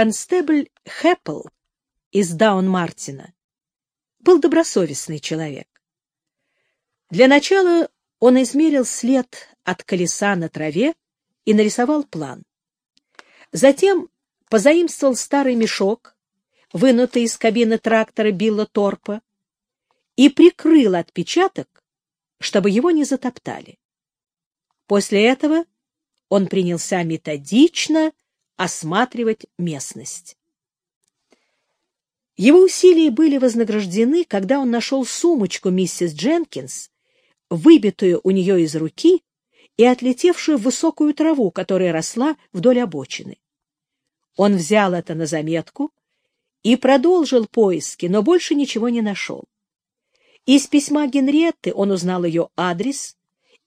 Констебль Хэппл из Даун-Мартина был добросовестный человек. Для начала он измерил след от колеса на траве и нарисовал план. Затем позаимствовал старый мешок, вынутый из кабины трактора Билла Торпа, и прикрыл отпечаток, чтобы его не затоптали. После этого он принялся методично осматривать местность. Его усилия были вознаграждены, когда он нашел сумочку миссис Дженкинс, выбитую у нее из руки и отлетевшую в высокую траву, которая росла вдоль обочины. Он взял это на заметку и продолжил поиски, но больше ничего не нашел. Из письма Генриетты он узнал ее адрес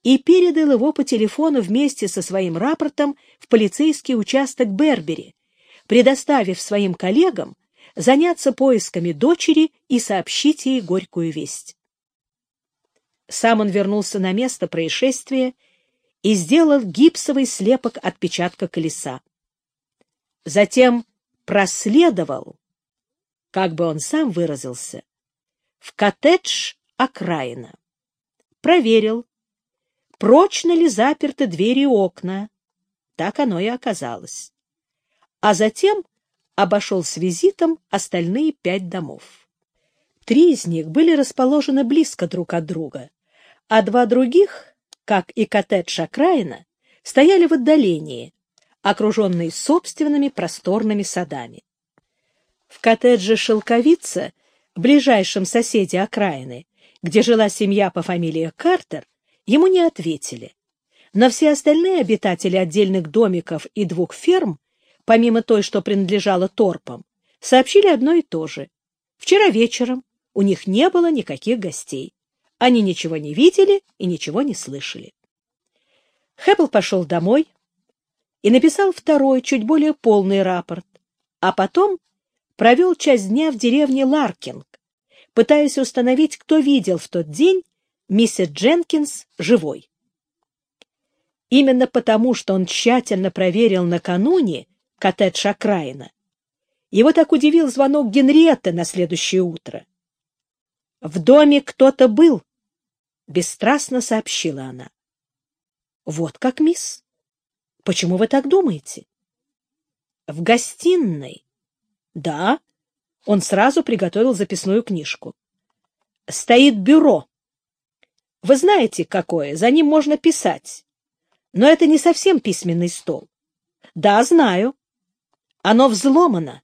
и передал его по телефону вместе со своим рапортом в полицейский участок Бербери, предоставив своим коллегам заняться поисками дочери и сообщить ей горькую весть. Сам он вернулся на место происшествия и сделал гипсовый слепок отпечатка колеса. Затем проследовал, как бы он сам выразился, в коттедж окраина. Проверил, прочно ли заперты двери и окна. Так оно и оказалось. А затем обошел с визитом остальные пять домов. Три из них были расположены близко друг от друга, а два других, как и коттедж окраина, стояли в отдалении, окруженные собственными просторными садами. В коттедже «Шелковица», ближайшем соседе окраины, где жила семья по фамилии Картер, ему не ответили. Но все остальные обитатели отдельных домиков и двух ферм, помимо той, что принадлежала торпам, сообщили одно и то же. Вчера вечером у них не было никаких гостей. Они ничего не видели и ничего не слышали. Хэппл пошел домой и написал второй, чуть более полный рапорт, а потом провел часть дня в деревне Ларкинг, пытаясь установить, кто видел в тот день миссис Дженкинс живой. Именно потому, что он тщательно проверил накануне коттедж окраина, его так удивил звонок Генриетты на следующее утро. «В доме кто-то был», — бесстрастно сообщила она. «Вот как, мисс? Почему вы так думаете?» «В гостиной». «Да». Он сразу приготовил записную книжку. «Стоит бюро», вы знаете, какое, за ним можно писать. Но это не совсем письменный стол. Да, знаю. Оно взломано.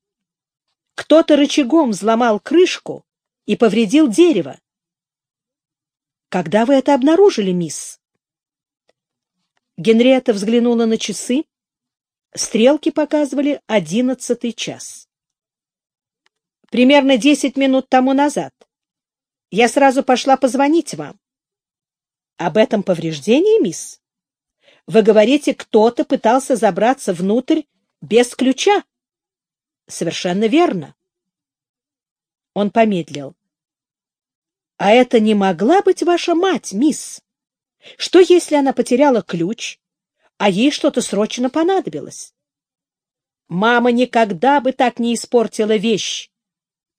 Кто-то рычагом взломал крышку и повредил дерево. Когда вы это обнаружили, мисс? Генриетта взглянула на часы. Стрелки показывали одиннадцатый час. Примерно десять минут тому назад. Я сразу пошла позвонить вам. Об этом повреждении, мисс? Вы говорите, кто-то пытался забраться внутрь без ключа. Совершенно верно. Он помедлил. А это не могла быть ваша мать, мисс? Что, если она потеряла ключ, а ей что-то срочно понадобилось? Мама никогда бы так не испортила вещь,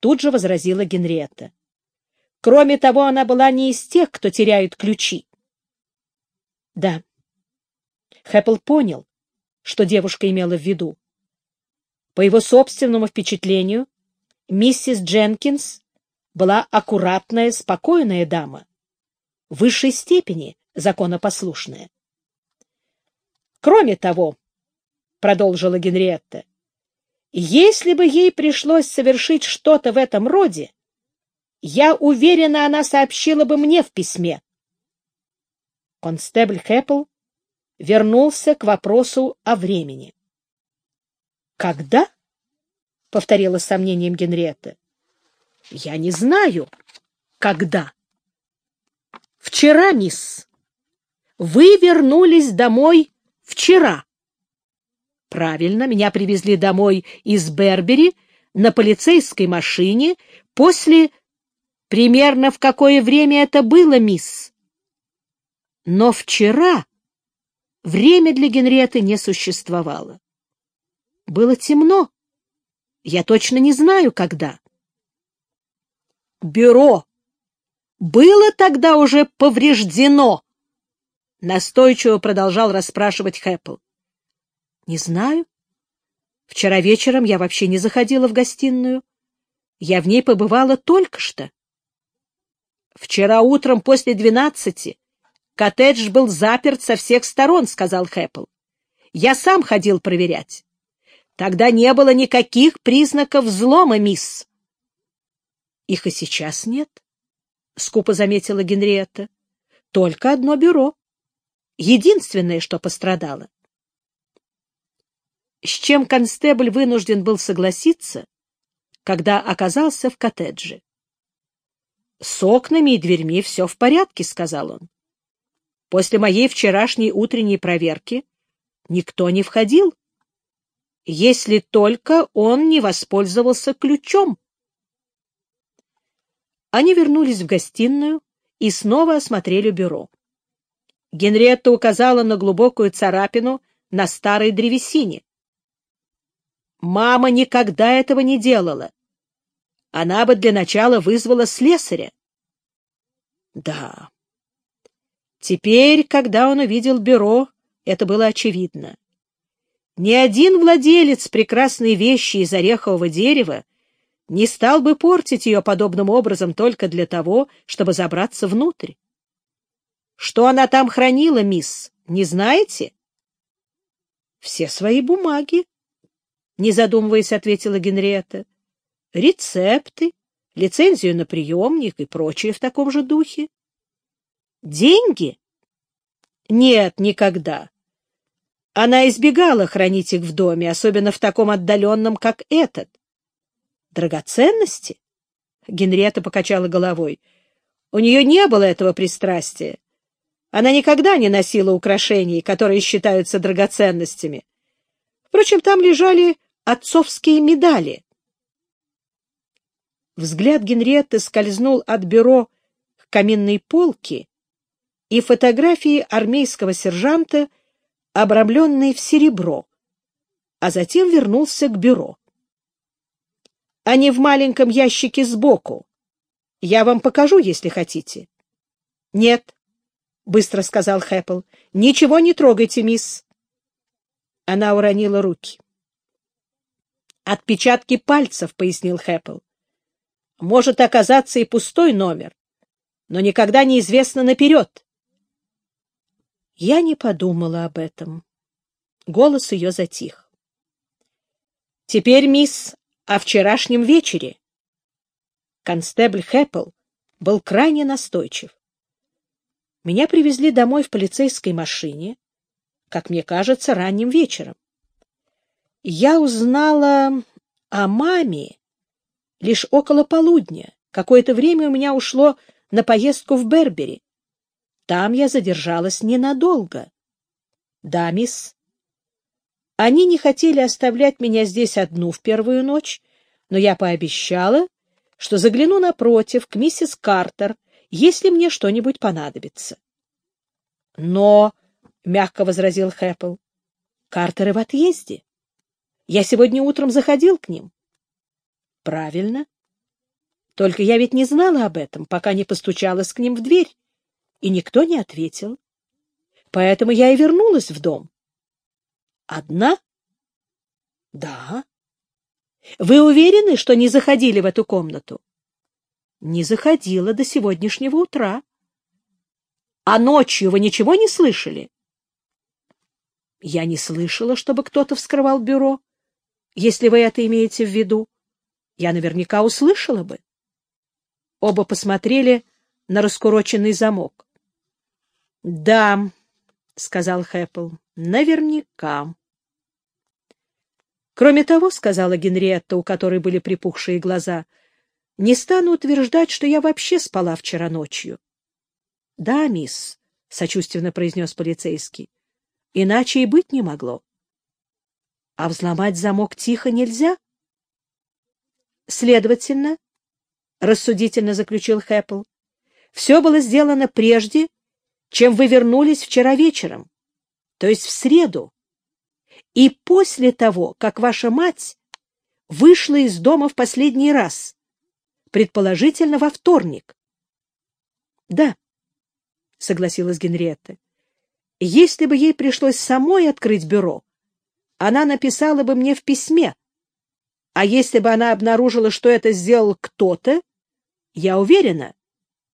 тут же возразила Генриетта. Кроме того, она была не из тех, кто теряют ключи. Да. Хэппл понял, что девушка имела в виду. По его собственному впечатлению, миссис Дженкинс была аккуратная, спокойная дама, в высшей степени законопослушная. Кроме того, — продолжила Генриетта, — если бы ей пришлось совершить что-то в этом роде, я уверена, она сообщила бы мне в письме. Констебль Хэппл вернулся к вопросу о времени. «Когда?» — повторила сомнением Генриетта. «Я не знаю, когда». «Вчера, мисс. Вы вернулись домой вчера». «Правильно, меня привезли домой из Бербери на полицейской машине после... Примерно в какое время это было, мисс?» Но вчера время для Генриетты не существовало. Было темно, Я точно не знаю, когда. Бюро было тогда уже повреждено? Настойчиво продолжал расспрашивать Хэппл. Не знаю. Вчера вечером я вообще не заходила в гостиную. Я в ней побывала только что. Вчера утром после двенадцати коттедж был заперт со всех сторон, — сказал Хэппл. Я сам ходил проверять. Тогда не было никаких признаков взлома, мисс. Их и сейчас нет, — скупо заметила Генриетта. Только одно бюро. Единственное, что пострадало. С чем констебль вынужден был согласиться, когда оказался в коттедже. «С окнами и дверьми все в порядке», — сказал он. «После моей вчерашней утренней проверки никто не входил, если только он не воспользовался ключом». Они вернулись в гостиную и снова осмотрели бюро. Генриетта указала на глубокую царапину на старой древесине. Мама никогда этого не делала. Она бы для начала вызвала слесаря. Да. Теперь, когда он увидел бюро, это было очевидно. Ни один владелец прекрасной вещи из орехового дерева не стал бы портить ее подобным образом только для того, чтобы забраться внутрь. Что она там хранила, мисс, не знаете? Все свои бумаги, не задумываясь, ответила Генриетта. Рецепты, лицензию на приемник и прочее в таком же духе. Деньги? Нет, никогда. Она избегала хранить их в доме, особенно в таком отдаленном, как этот. Драгоценности? Генриетта покачала головой. У нее не было этого пристрастия. Она никогда не носила украшений, которые считаются драгоценностями. Впрочем, там лежали отцовские медали. Взгляд Генриетты скользнул от бюро к каминной полке и фотографии армейского сержанта, обрамленной в серебро, а затем вернулся к бюро. Они в маленьком ящике сбоку. Я вам покажу, если хотите. — Нет, — быстро сказал Хэппл. — Ничего не трогайте, мисс. Она уронила руки. — Отпечатки пальцев, — пояснил Хэппл. — Может оказаться и пустой номер, но никогда не известно наперед. Я не подумала об этом. Голос ее затих. — Теперь, мисс, о вчерашнем вечере. Констебль Хэппл был крайне настойчив. Меня привезли домой в полицейской машине, как мне кажется, ранним вечером. Я узнала о маме лишь около полудня. Какое-то время у меня ушло на поездку в Бербери. Там я задержалась ненадолго. Да, мисс, они не хотели оставлять меня здесь одну в первую ночь, но я пообещала, что загляну напротив к миссис Картер, если мне что-нибудь понадобится. — Но, — мягко возразил Хэппл, — Картеры в отъезде. Я сегодня утром заходил к ним. — Правильно. Только я ведь не знала об этом, пока не постучалась к ним в дверь, и никто не ответил. Поэтому я и вернулась в дом. Одна? Да. Вы уверены, что не заходили в эту комнату? Не заходила до сегодняшнего утра. А ночью вы ничего не слышали? Я не слышала, чтобы кто-то вскрывал бюро. Если вы это имеете в виду, я наверняка услышала бы. Оба посмотрели на раскуроченный замок. — Да, — сказал Хэппл, — наверняка. Кроме того, — сказала Генриетта, у которой были припухшие глаза, — не стану утверждать, что я вообще спала вчера ночью. — Да, мисс, — сочувственно произнес полицейский, — иначе и быть не могло. — А взломать замок тихо нельзя? — Следовательно, — рассудительно заключил Хэппл, — все было сделано прежде, чем вы вернулись вчера вечером, то есть в среду и после того, как ваша мать вышла из дома в последний раз, предположительно во вторник. — Да, — согласилась Генриетта. — Если бы ей пришлось самой открыть бюро, она написала бы мне в письме. А если бы она обнаружила, что это сделал кто-то, я уверена,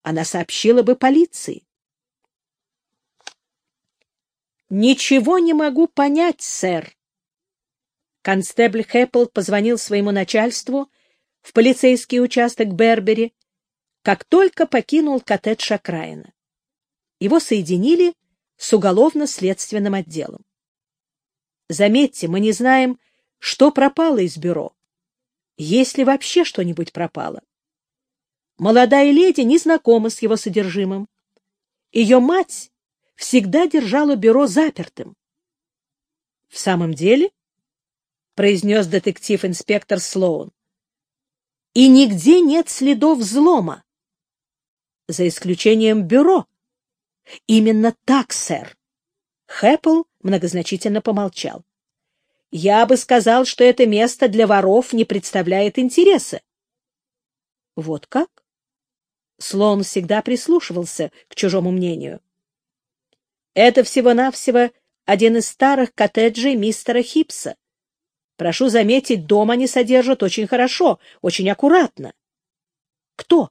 она сообщила бы полиции. «Ничего не могу понять, сэр». Констебль Хэппл позвонил своему начальству в полицейский участок Бербери, как только покинул коттедж окраина. Его соединили с уголовно-следственным отделом. Заметьте, мы не знаем, что пропало из бюро. Есть ли вообще что-нибудь пропало? Молодая леди не знакома с его содержимым. Ее мать всегда держала бюро запертым. — В самом деле? — произнес детектив-инспектор Слоун. — И нигде нет следов взлома. За исключением бюро. — Именно так, сэр. Хэппл многозначительно помолчал. Я бы сказал, что это место для воров не представляет интереса. Вот как? Слон всегда прислушивался к чужому мнению. Это всего-навсего один из старых коттеджей мистера Хипса. Прошу заметить, дом они содержат очень хорошо, очень аккуратно. Кто?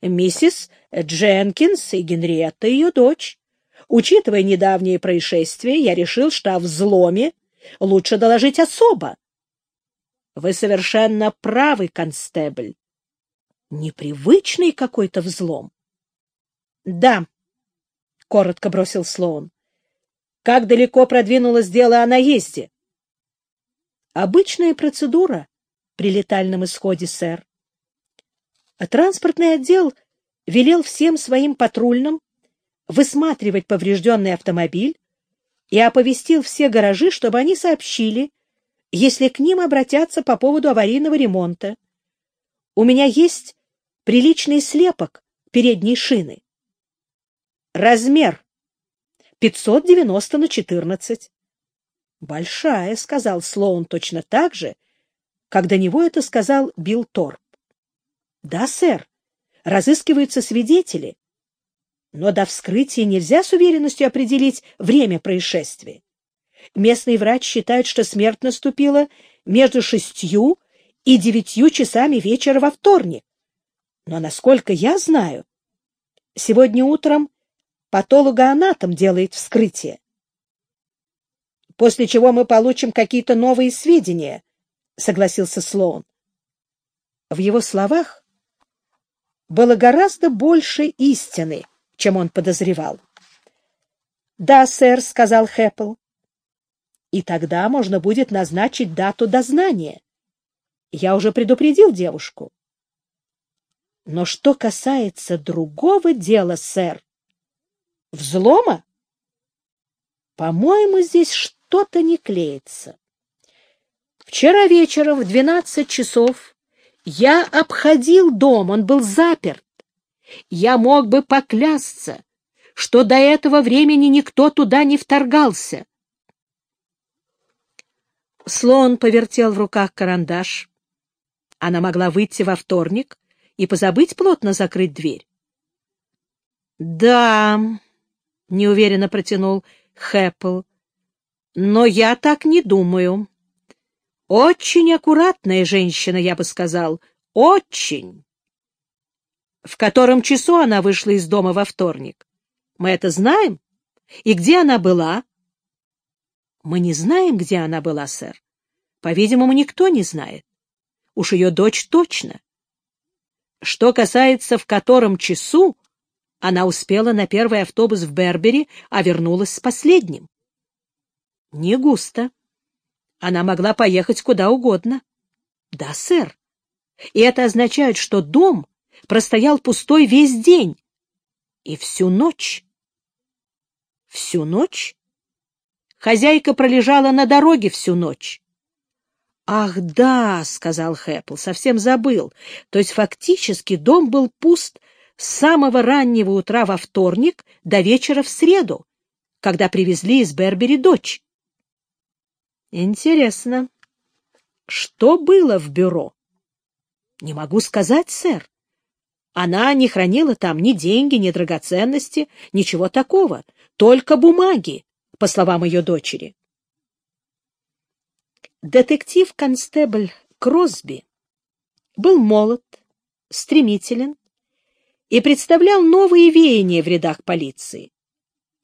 Миссис Дженкинс и Генриетта, ее дочь. Учитывая недавние происшествия, я решил, что о взломе лучше доложить особо. — Вы совершенно правы, констебль. Непривычный какой-то взлом. — Да, — коротко бросил Слоун. — Как далеко продвинулось дело о наезде? — Обычная процедура при летальном исходе, сэр. Транспортный отдел велел всем своим патрульным высматривать поврежденный автомобиль и оповестил все гаражи, чтобы они сообщили, если к ним обратятся по поводу аварийного ремонта. У меня есть приличный слепок передней шины. Размер 590 на 14. Большая, сказал Слоун точно так же, как до него это сказал Билл Торп. Да, сэр, разыскиваются свидетели, но до вскрытия нельзя с уверенностью определить время происшествия. Местный врач считает, что смерть наступила между шестью и девятью часами вечера во вторник. Но, насколько я знаю, сегодня утром патологоанатом делает вскрытие. После чего мы получим какие-то новые сведения, — согласился Слоун. В его словах было гораздо больше истины, чем он подозревал. — Да, сэр, — сказал Хэппл. — И тогда можно будет назначить дату дознания. Я уже предупредил девушку. Но что касается другого дела, сэр, взлома, по-моему, здесь что-то не клеится. Вчера вечером в двенадцать часов я обходил дом, он был заперт. Я мог бы поклясться, что до этого времени никто туда не вторгался. Слон повертел в руках карандаш. Она могла выйти во вторник и позабыть плотно закрыть дверь. — Да, — неуверенно протянул Хэппл, — но я так не думаю. Очень аккуратная женщина, я бы сказал, очень в котором часу она вышла из дома во вторник? Мы это знаем? И где она была? Мы не знаем, где она была, сэр. По-видимому, никто не знает. Уж ее дочь точно. Что касается, в котором часу, она успела на первый автобус в Бербери, а вернулась с последним. Не густо. Она могла поехать куда угодно. Да, сэр. И это означает, что дом простоял пустой весь день и всю ночь. Всю ночь? Хозяйка пролежала на дороге всю ночь. «Ах, да», — сказал Хэппл, — совсем забыл. То есть фактически дом был пуст с самого раннего утра во вторник до вечера в среду, когда привезли из Бербери дочь. Интересно. Что было в бюро? Не могу сказать, сэр. Она не хранила там ни деньги, ни драгоценности, ничего такого, только бумаги, по словам ее дочери. Детектив-констебль Кросби был молод, стремителен и представлял новые веяния в рядах полиции.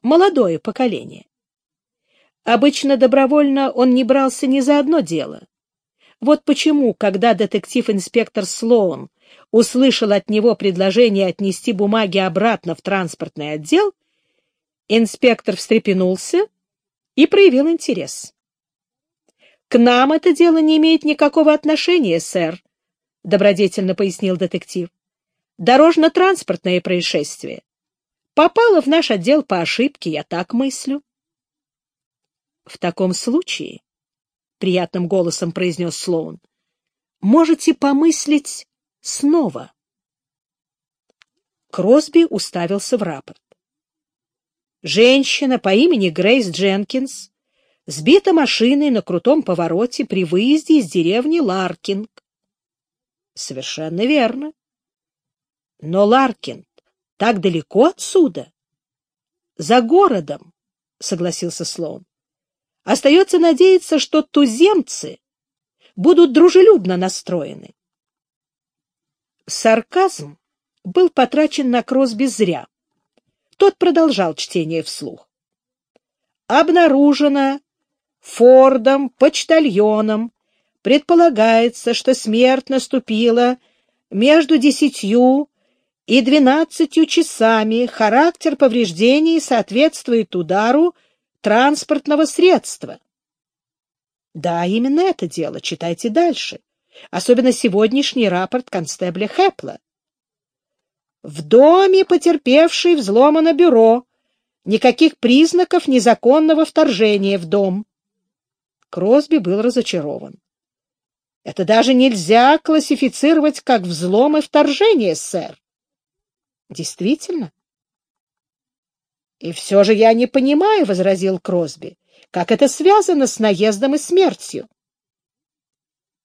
Молодое поколение. Обычно добровольно он не брался ни за одно дело. Вот почему, когда детектив-инспектор Слоун услышал от него предложение отнести бумаги обратно в транспортный отдел, инспектор встрепенулся и проявил интерес. «К нам это дело не имеет никакого отношения, сэр», — добродетельно пояснил детектив. «Дорожно-транспортное происшествие. Попало в наш отдел по ошибке, я так мыслю». «В таком случае», — приятным голосом произнес Слоун, — «можете помыслить снова». Кросби уставился в рапорт. Женщина по имени Грейс Дженкинс сбита машиной на крутом повороте при выезде из деревни Ларкинг. Совершенно верно. Но Ларкинг так далеко отсюда. За городом, согласился Слоун. Остается надеяться, что туземцы будут дружелюбно настроены. Сарказм был потрачен на Кросби зря. Тот продолжал чтение вслух. Обнаружено Фордом, почтальоном, предполагается, что смерть наступила между десятью и двенадцатью часами. Характер повреждений соответствует удару транспортного средства. Да, именно это дело. Читайте дальше. Особенно сегодняшний рапорт констебля Хэпла. В доме потерпевший взломано бюро. Никаких признаков незаконного вторжения в дом. Кросби был разочарован. Это даже нельзя классифицировать как взлом и вторжение, сэр. Действительно? И все же я не понимаю, — возразил Кросби, — как это связано с наездом и смертью.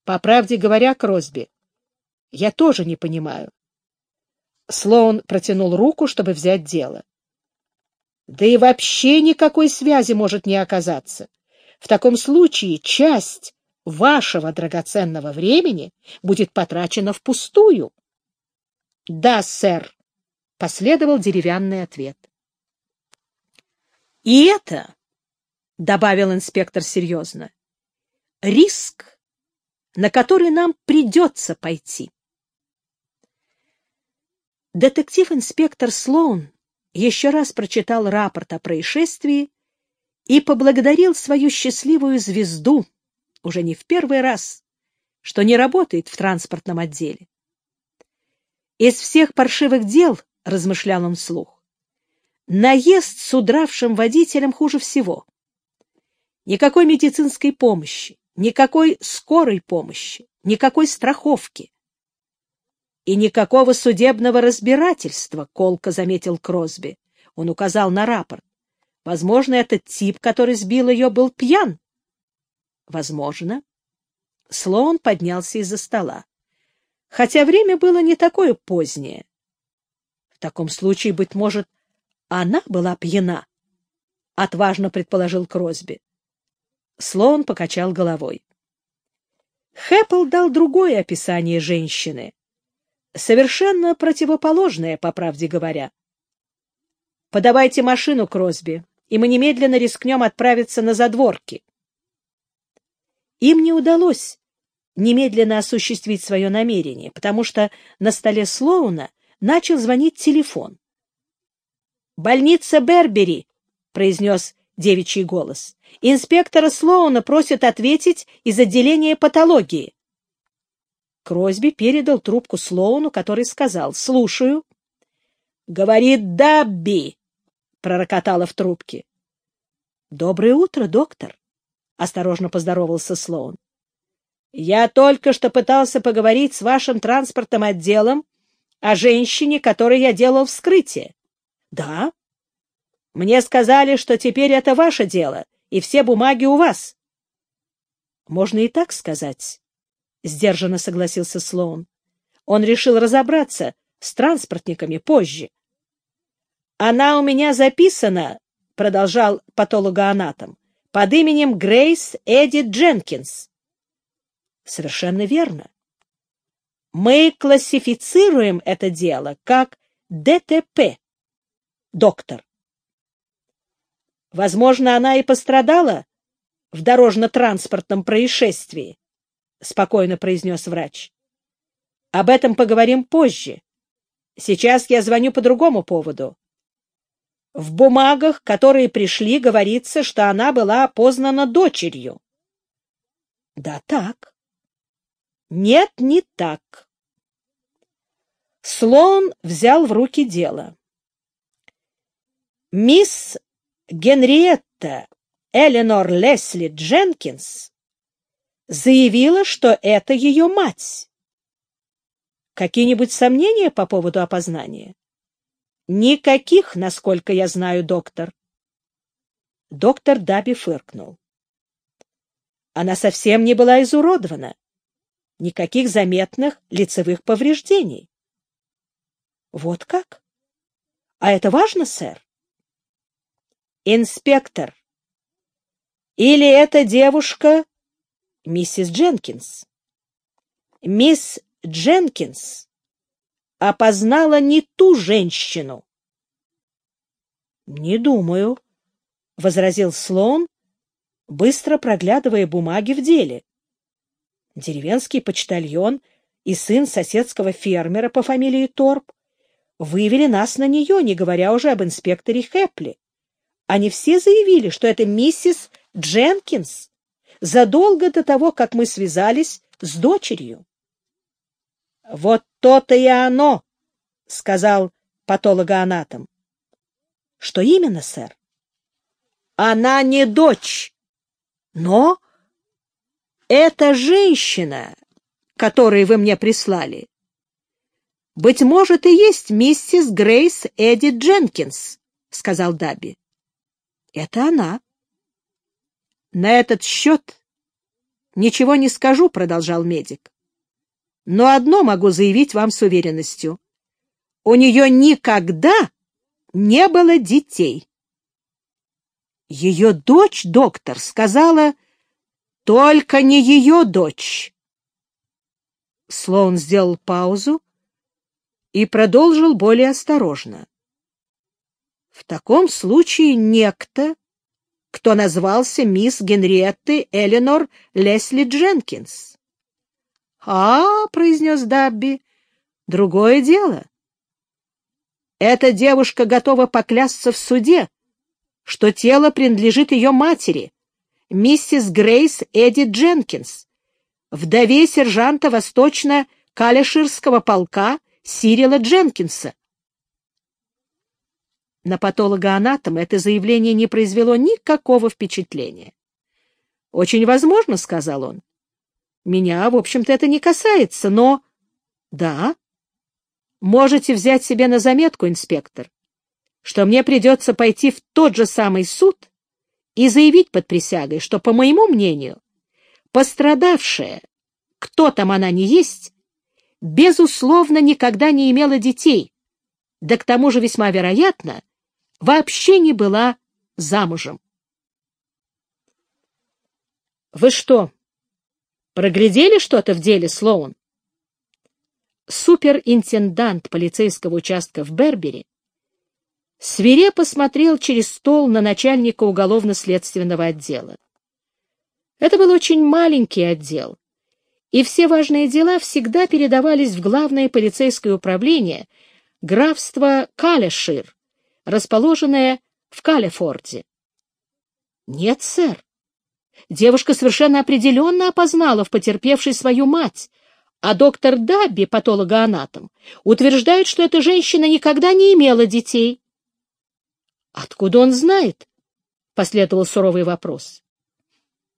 По правде говоря, Кросби, я тоже не понимаю. Слоун протянул руку, чтобы взять дело. Да и вообще никакой связи может не оказаться. В таком случае часть вашего драгоценного времени будет потрачена впустую. — Да, сэр, — последовал деревянный ответ. — И это, — добавил инспектор серьезно, — риск, на который нам придется пойти. Детектив-инспектор Слоун еще раз прочитал рапорт о происшествии и поблагодарил свою счастливую звезду, уже не в первый раз, что не работает в транспортном отделе. Из всех паршивых дел, — размышлял он вслух, — наезд с удравшим водителем хуже всего. Никакой медицинской помощи, никакой скорой помощи, никакой страховки. И никакого судебного разбирательства, — колко заметил Кросби. Он указал на рапорт. Возможно, этот тип, который сбил ее, был пьян. Возможно. Слоун поднялся из-за стола. Хотя время было не такое позднее. В таком случае, быть может, она была пьяна, — отважно предположил Кросби. Слоун покачал головой. Хэппл дал другое описание женщины, совершенно противоположное, по правде говоря. «Подавайте машину, Кросби», и мы немедленно рискнем отправиться на задворки. Им не удалось немедленно осуществить свое намерение, потому что на столе Слоуна начал звонить телефон. «Больница Бербери», — произнес девичий голос. «Инспектора Слоуна просят ответить из отделения патологии». Кросби передал трубку Слоуну, который сказал «Слушаю». «Говорит Дабби», пророкотала в трубке. «Доброе утро, доктор», — осторожно поздоровался Слоун. «Я только что пытался поговорить с вашим транспортным отделом о женщине, которой я делал вскрытие». «Да?» «Мне сказали, что теперь это ваше дело, и все бумаги у вас». «Можно и так сказать», — сдержанно согласился Слоун. Он решил разобраться с транспортниками позже. «Она у меня записана», — продолжал патологоанатом, — «под именем Грейс Эдит Дженкинс». «Совершенно верно. Мы классифицируем это дело как ДТП, доктор. Возможно, она и пострадала в дорожно-транспортном происшествии, — спокойно произнес врач. Об этом поговорим позже. Сейчас я звоню по другому поводу. В бумагах, которые пришли, говорится, что она была опознана дочерью. Да так. Нет, не так. Слон взял в руки дело. Мисс Генриетта Эленор Лесли Дженкинс заявила, что это ее мать. Какие-нибудь сомнения по поводу опознания? Никаких, насколько я знаю, доктор. Доктор Даби фыркнул. Она совсем не была изуродована. Никаких заметных лицевых повреждений. Вот как? А это важно, сэр? Инспектор. Или эта девушка миссис Дженкинс? Мисс Дженкинс опознала не ту женщину. — Не думаю, — возразил Слон, быстро проглядывая бумаги в деле. Деревенский почтальон и сын соседского фермера по фамилии Торп вывели нас на нее, не говоря уже об инспекторе Хэпли. Они все заявили, что это миссис Дженкинс, задолго до того, как мы связались с дочерью. — Вот то-то и оно, — сказал патологоанатом. — Что именно, сэр? — Она не дочь, но эта женщина, которую вы мне прислали, быть может, и есть миссис Грейс Эдди Дженкинс, — сказал Даби. — Это она. — На этот счет ничего не скажу, — продолжал медик. Но одно могу заявить вам с уверенностью. У нее никогда не было детей. Ее дочь, доктор, сказала, только не ее дочь. Слоун сделал паузу и продолжил более осторожно. В таком случае некто, кто назвался мисс Генриетты Эленор Лесли Дженкинс. «А, — произнес Дабби, — другое дело. Эта девушка готова поклясться в суде, что тело принадлежит ее матери, миссис Грейс Эдди Дженкинс, вдове сержанта Восточно-Калеширского полка Сирила Дженкинса. На патологоанатома это заявление не произвело никакого впечатления. «Очень возможно, — сказал он, меня, в общем-то, это не касается, но... Да. Можете взять себе на заметку, инспектор, что мне придется пойти в тот же самый суд и заявить под присягой, что, по моему мнению, пострадавшая, кто там она не есть, безусловно, никогда не имела детей, да к тому же весьма вероятно, вообще не была замужем. «Вы что, Проглядели что-то в деле, Слоун? Суперинтендант полицейского участка в Бербери свирепо смотрел через стол на начальника уголовно-следственного отдела. Это был очень маленький отдел, и все важные дела всегда передавались в главное полицейское управление графства Калешир, расположенное в Калифорде. Нет, сэр, Девушка совершенно определенно опознала в потерпевшей свою мать, а доктор Дабби, патологоанатом, утверждает, что эта женщина никогда не имела детей. «Откуда он знает?» — последовал суровый вопрос.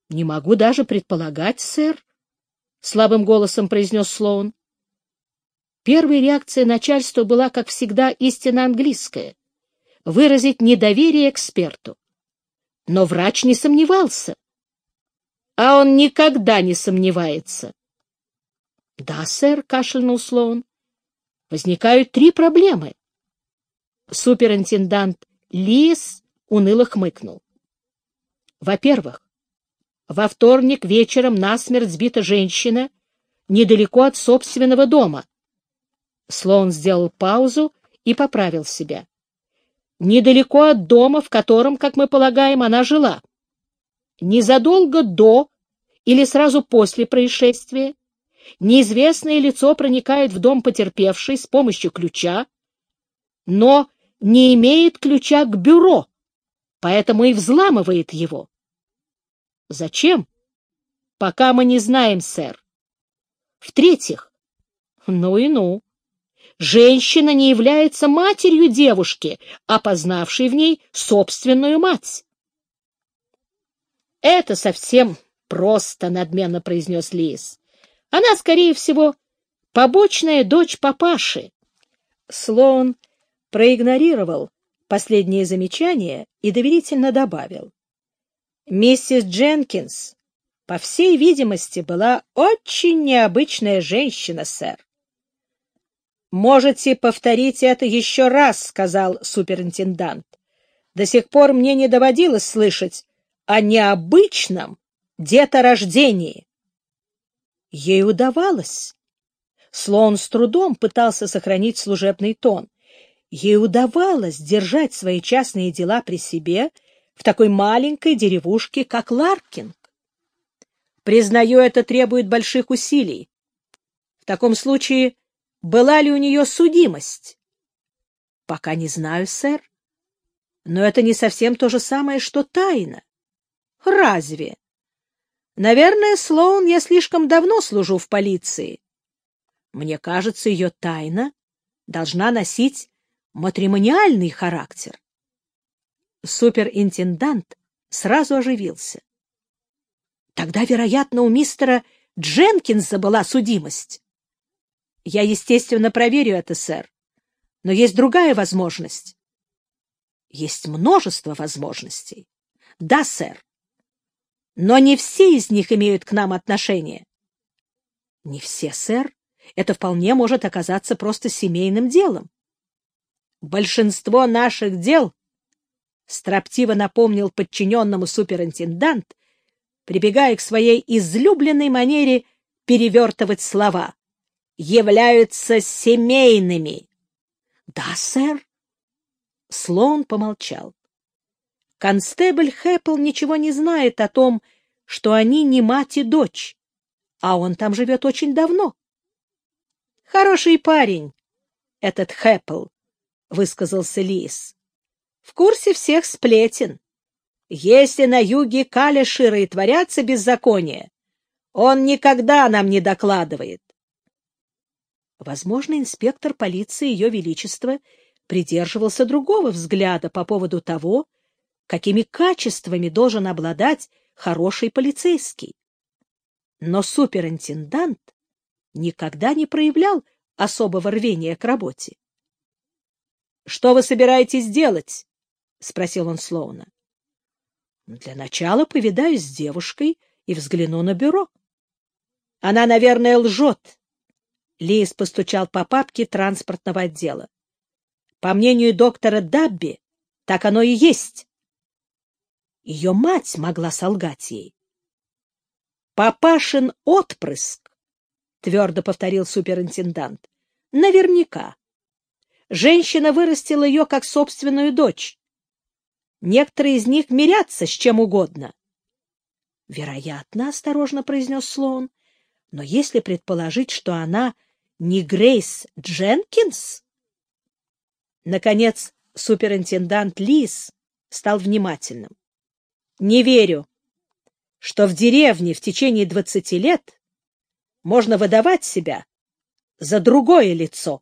«Не могу даже предполагать, сэр», — слабым голосом произнес Слоун. Первая реакция начальства была, как всегда, истинно английская — выразить недоверие эксперту. Но врач не сомневался — а он никогда не сомневается. Да, сэр, кашлянул Слоун. Возникают три проблемы. Суперинтендант Лис уныло хмыкнул. Во-первых, во вторник вечером насмерть сбита женщина недалеко от собственного дома. Слоун сделал паузу и поправил себя. Недалеко от дома, в котором, как мы полагаем, она жила. Незадолго до или сразу после происшествия неизвестное лицо проникает в дом потерпевшей с помощью ключа, но не имеет ключа к бюро, поэтому и взламывает его. Зачем? Пока мы не знаем, сэр. В-третьих, ну и ну, женщина не является матерью девушки, опознавшей в ней собственную мать. Это совсем просто, — надменно произнес Лис. Она, скорее всего, побочная дочь папаши. Слоун проигнорировал последнее замечание и доверительно добавил. Миссис Дженкинс, по всей видимости, была очень необычная женщина, сэр. «Можете повторить это еще раз», — сказал суперинтендант. «До сих пор мне не доводилось слышать о необычном деторождении». Ей удавалось. Слон с трудом пытался сохранить служебный тон. Ей удавалось держать свои частные дела при себе в такой маленькой деревушке, как Ларкинг. Признаю, это требует больших усилий. В таком случае, была ли у нее судимость? Пока не знаю, сэр. Но это не совсем то же самое, что тайна. Разве? Наверное, Слоун, я слишком давно служу в полиции. Мне кажется, ее тайна должна носить матримониальный характер. Суперинтендант сразу оживился. Тогда, вероятно, у мистера Дженкинса была судимость. Я, естественно, проверю это, сэр. Но есть другая возможность. Есть множество возможностей. Да, сэр. Но не все из них имеют к нам отношение. Не все, сэр. Это вполне может оказаться просто семейным делом. Большинство наших дел, строптиво напомнил подчиненному суперинтендант, прибегая к своей излюбленной манере перевертывать слова, являются семейными. — Да, сэр. Слоун помолчал. Констебль Хэппл ничего не знает о том, что они не мать и дочь, а он там живет очень давно. — Хороший парень, этот Хэппл, — высказался Лис. — В курсе всех сплетен. Если на юге Калишира творятся беззакония, он никогда нам не докладывает. Возможно, инспектор полиции Ее Величества придерживался другого взгляда по поводу того, какими качествами должен обладать хороший полицейский. Но суперинтендант никогда не проявлял особого рвения к работе. — Что вы собираетесь делать? — спросил он Слоуна. — Для начала повидаюсь с девушкой и взгляну на бюро. — Она, наверное, лжет. Лис постучал по папке транспортного отдела. — По мнению доктора Дабби, так оно и есть. Ее мать могла солгать ей. «Папашин отпрыск», — твердо повторил суперинтендант. «Наверняка. Женщина вырастила ее как собственную дочь. Некоторые из них мирятся с чем угодно». «Вероятно», — осторожно произнес Слоун, — «но если предположить, что она не Грейс Дженкинс?» Наконец, суперинтендант Лис стал внимательным. Не верю, что в деревне в течение двадцати лет можно выдавать себя за другое лицо.